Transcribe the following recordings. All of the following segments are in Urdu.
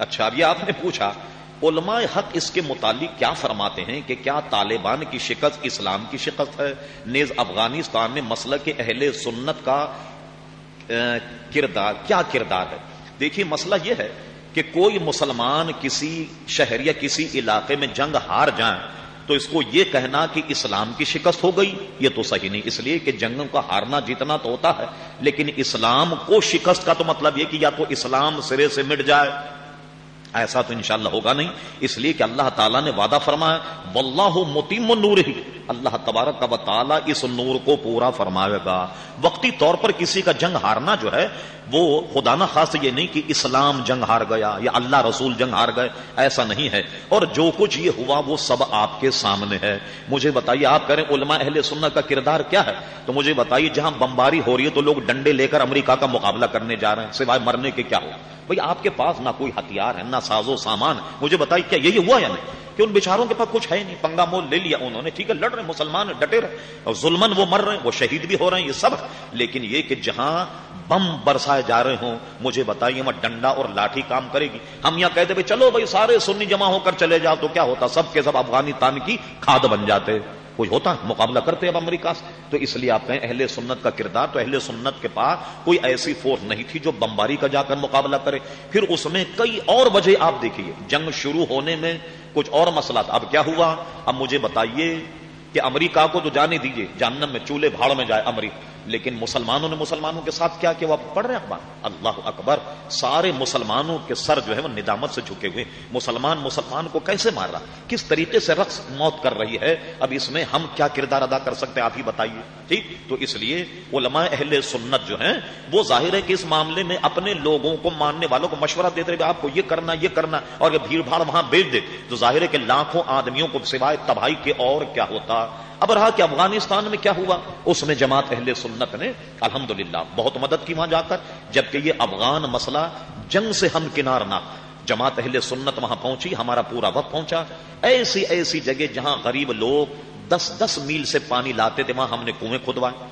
اچھا اب یہ آپ نے پوچھا، علماء حق اس کے متعلق کیا فرماتے ہیں کہ کیا طالبان کی شکست اسلام کی شکست ہے؟ نیز افغانستان میں مسئلہ کے اہل سنت کا کردار، کیا کردار ہے؟ دیکھیے، مسئلہ یہ ہے کہ کوئی مسلمان کسی شہر یا کسی علاقے میں جنگ ہار جائیں تو اس کو یہ کہنا کہ اسلام کی شکست ہو گئی۔ یہ تو صحیح نہیں، اس لیے کہ جنگوں کا ہارنا جیتنا تو ہوتا ہے، لیکن اسلام کو شکست کا تو مطلب یہ کہ یا تو اسلام سرے سے مٹ جائے ایسا تو انشاءاللہ ہوگا نہیں۔ اس لیے کہ اللہ تعالیٰ نے وعدہ فرمایا، واللہ متیم نور ہی۔ اللہ تبارک کا تعالیٰ اس نور کو پورا فرمائے گا۔ وقتی طور پر کسی کا جنگ ہارنا جو ہے، وہ خدا نہ خاص یہ نہیں کہ اسلام جنگ ہار گیا یا اللہ رسول جنگ ہار گئے، ایسا نہیں ہے۔ اور جو کچھ یہ ہوا، وہ سب آپ کے سامنے ہے۔ مجھے بتائیے، آپ کریں علماء اہل سنت کا کردار کیا ہے؟ تو مجھے بتائیے، جہاں بمباری ہو رہی ہے تو لوگ ڈنڈے لے کر امریکہ کا مقابلہ کرنے جا رہے ہیں، سوائے مرنے کے کیا ہو بھائی، آپ کے پاس نہ کوئی ہتھیار ہے، نہ ساز و سامان مجھے بتائیے کیا یہی ہوا یا نہیں؟ کہ ان بیچاروں کے پاس کچھ ہے نہیں۔ پنگا مول لے لیا انہوں نے۔ ٹھیک ہے، لڑ رہے مسلمان ڈٹے رہے اور ظلمن وہ مر رہے ہیں، وہ شہید بھی ہو رہے ہیں، یہ سب۔ لیکن یہ کہ جہاں بم برسائے جا رہے ہوں، مجھے بتائیے وہ ڈنڈا اور لاٹھی کام کرے گی۔ ہم یہاں کہتے بھائی چلو بھائی سارے سنی جمع ہو کر چلے جاؤ تو کیا ہوتا؟ سب کے سب افغانستان کی کھاد بن جاتے۔ کوئی ہوتا مقابلہ کرتے اب امریکہ سے۔ تو اس لیے آپ کہیں اہل سنت کا کردار، تو اہل سنت کے پاس کوئی ایسی فورس نہیں تھی جو بمباری کا جا کر مقابلہ کرے۔ پھر اس میں کئی اور وجہ آپ دیکھیے۔ جنگ شروع ہونے میں کچھ اور مسئلہ تھا۔ اب کیا ہوا؟ اب مجھے بتائیے کہ امریکہ کو تو جانے دیجیے جانم میں چولہے بھاڑ میں جائے امریکہ۔ لیکن مسلمانوں نے مسلمانوں کے ساتھ کیا کہ وہ پڑھ رہے اخبار؟ اللہ اکبر، سارے مسلمانوں کے سر جو ہے وہ ندامت سے جھکے ہوئے۔ مسلمان مسلمان کو کیسے مار رہا؟ کس طریقے سے رقص موت کر رہی ہے؟ اب اس میں ہم کیا کردار ادا کر سکتے ہیں؟ آپ ہی بتائیے۔ ٹھیک؟ تو اس لیے علماء اہل سنت جو ہیں، وہ ظاہر ہے کہ اس معاملے میں اپنے لوگوں کو ماننے والوں کو مشورہ دیتے رہے آپ کو یہ کرنا یہ کرنا اور یہ بھیڑ بھاڑ وہاں بیچ دے۔ تو ظاہر ہے کہ لاکھوں آدمیوں کو سوائے تباہی کے اور کیا ہوتا؟ اب رہا کہ افغانستان میں کیا ہوا؟ اس میں جماعت اہل سنت نے الحمدللہ بہت مدد کی وہاں جا کر، جبکہ یہ افغان مسئلہ جنگ سے ہم کنار نہ، جماعت اہل سنت وہاں پہنچی، ہمارا پورا وقت پہنچا۔ ایسی ایسی جگہ جہاں غریب لوگ دس دس میل سے پانی لاتے تھے، وہاں ہم نے کنویں کھدوائے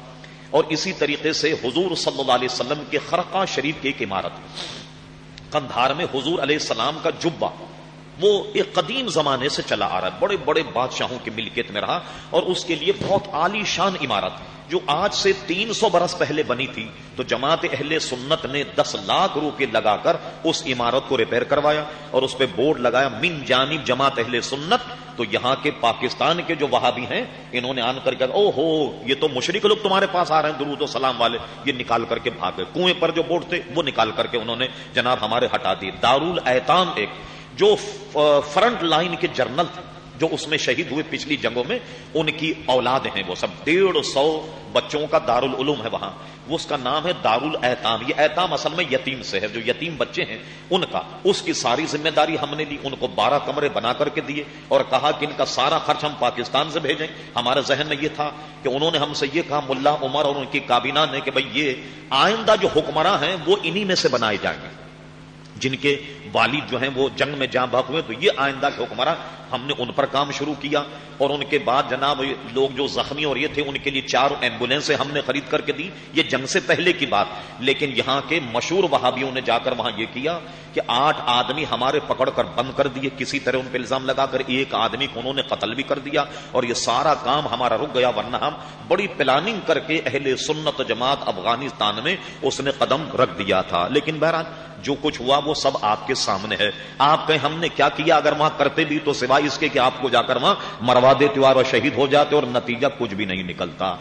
اور اسی طریقے سے حضور صلی اللہ علیہ وسلم کے خرقہ شریف کی ایک عمارت کندھار میں حضور علیہ السلام کا جبا وہ ایک قدیم زمانے سے چلا آ رہا ہے۔ بڑے بڑے بادشاہوں کی ملکیت میں رہا اور اس کے لیے بہت عالی شان عمارت جو آج سے تین سو برس پہلے بنی تھی۔ تو جماعت اہل سنت نے دس لاکھ روپے لگا کر اس عمارت کو ریپیئر کروایا اور اس پہ بورڈ لگایا من جانب جماعت اہل سنت۔ تو یہاں کے پاکستان کے جو وہابی ہیں، انہوں نے آن کر کے او ہو یہ تو مشرق لوگ تمہارے پاس آ رہے ہیں، درود و سلام والے۔ یہ نکال کر کے بھاگ کنویں پر جو بورڈ تھے، وہ نکال کر کے انہوں نے جناب ہمارے ہٹا دیے۔ دارول ایتام ایک جو فرنٹ لائن کے جرنل تھے، جو اس میں شہید ہوئے پچھلی جنگوں میں، ان کی اولاد ہیں وہ سب۔ ڈیڑھ سو بچوں کا دار العلوم ہے وہاں۔ وہ اس کا نام ہے دار الحتام یہ احتام اصل میں یتیم سے ہے۔ جو یتیم بچے ہیں، ان کا۔ اس کی ساری ذمہ داری ہم نے لی۔ ان کو بارہ کمرے بنا کر کے دیے اور کہا کہ ان کا سارا خرچ ہم پاکستان سے بھیجیں۔ ہمارے ذہن میں یہ تھا کہ انہوں نے ہم سے یہ کہا، ملا عمر اور ان کی کابینہ نے کہ بھائی یہ آئندہ جو حکمراں ہیں، وہ انہی میں سے بنائے جائیں گے۔ جن کے والد جو ہیں وہ جنگ میں جہاں بھاگ ہوئے، تو یہ آئندہ کے حکمراں ہم نے ان پر کام شروع کیا اور ان کے بعد جناب لوگ جو زخمی اور یہ تھے، ان کے لیے چار ایمبولینسیں ہم نے خرید کر کے دی۔ یہ جنگ سے پہلے کی بات، لیکن یہاں کے مشہور وہابیوں نے جا کر وہاں یہ کیا کہ آٹھ آدمی ہمارے پکڑ کر بند کر دیے، کسی طرح ان پہ الزام لگا کر ایک آدمی کو انہوں نے قتل بھی کر دیا اور یہ سارا کام ہمارا رک گیا، ورنہ ہم بڑی پلاننگ کر کے اہل سنت جماعت افغانستان میں اس نے قدم رکھ دیا تھا۔ لیکن بہرحال جو کچھ ہوا وہ سب آپ کے سامنے ہے۔ آپ کہیں ہم نے کیا کیا؟ اگر وہاں کرتے بھی تو سوائے اس کے کہ آپ کو جا کر وہاں مروا دیتے اور شہید ہو جاتے اور نتیجہ کچھ بھی نہیں نکلتا۔